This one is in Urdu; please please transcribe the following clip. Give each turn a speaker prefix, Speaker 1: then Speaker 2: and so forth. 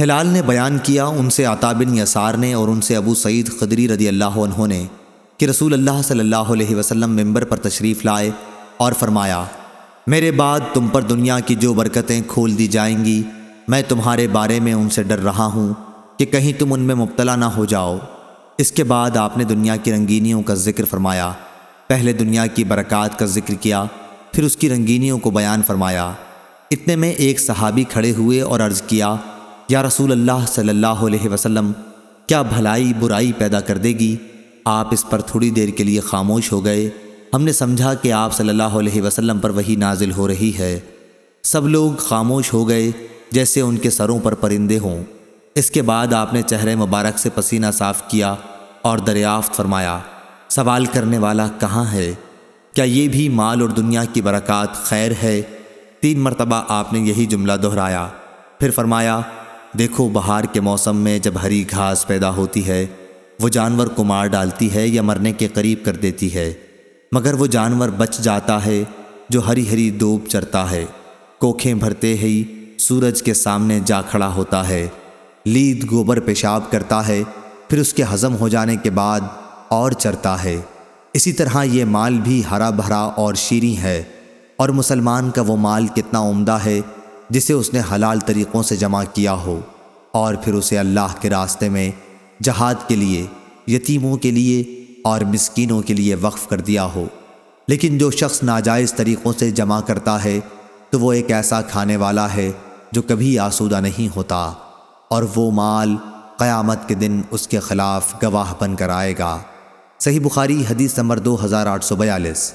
Speaker 1: ہلال نے بیان کیا ان سے عطا بن یسار نے اور ان سے ابو سعید خدری رضی اللہ عنہ نے کہ رسول اللہ صلی اللہ علیہ وسلم ممبر پر تشریف لائے اور فرمایا، میرے بعد تم پر دنیا کی جو برکتیں کھول دی جائیں گی، میں تمہارے بارے میں ان سے ڈر رہا ہوں کہ کہیں تم ان میں مبتلا نہ ہو جاؤ۔ اس کے بعد آپ نے دنیا کی رنگینیوں کا ذکر فرمایا۔ پہلے دنیا کی برکات کا ذکر کیا، پھر اس کی رنگینیوں کو بیان فرمایا۔ اتنے میں ایک صحابی کھڑے ہوئے اور عرض کیا یا رسول اللہ صلی اللہ علیہ وسلم، کیا بھلائی برائی پیدا کر دے گی؟ آپ اس پر تھوڑی دیر کے لیے خاموش ہو گئے۔ ہم نے سمجھا کہ آپ صلی اللہ علیہ وسلم پر وہی نازل ہو رہی ہے۔ سب لوگ خاموش ہو گئے، جیسے ان کے سروں پر پرندے ہوں۔ اس کے بعد آپ نے چہرے مبارک سے پسینہ صاف کیا اور دریافت فرمایا، سوال کرنے والا کہاں ہے؟ کیا یہ بھی مال اور دنیا کی برکات خیر ہے؟ تین مرتبہ آپ نے یہی جملہ دہرایا۔ پھر فرمایا دیکھو بہار کے موسم میں جب ہری گھاس پیدا ہوتی ہے، وہ جانور کو مار ڈالتی ہے یا مرنے کے قریب کر دیتی ہے۔ مگر وہ جانور بچ جاتا ہے جو ہری ہری دوب چرتا ہے۔ کوکھیں بھرتے ہی سورج کے سامنے جا کھڑا ہوتا ہے۔ لید گوبر پیشاب کرتا ہے، پھر اس کے ہضم ہو جانے کے بعد اور چرتا ہے۔ اسی طرح یہ مال بھی ہرا بھرا اور شیریں ہے اور مسلمان کا وہ مال کتنا عمدہ ہے جسے اس نے حلال طریقوں سے جمع کیا ہو اور پھر اسے اللہ کے راستے میں جہاد کے لیے، یتیموں کے لیے اور مسکینوں کے لیے وقف کر دیا ہو۔ لیکن جو شخص ناجائز طریقوں سے جمع کرتا ہے، تو وہ ایک ایسا کھانے والا ہے جو کبھی آسودہ نہیں ہوتا اور وہ مال قیامت کے دن اس کے خلاف گواہ بن کر آئے گا۔ صحیح بخاری حدیث نمبر دو ہزار آٹھ سو بیالیس۔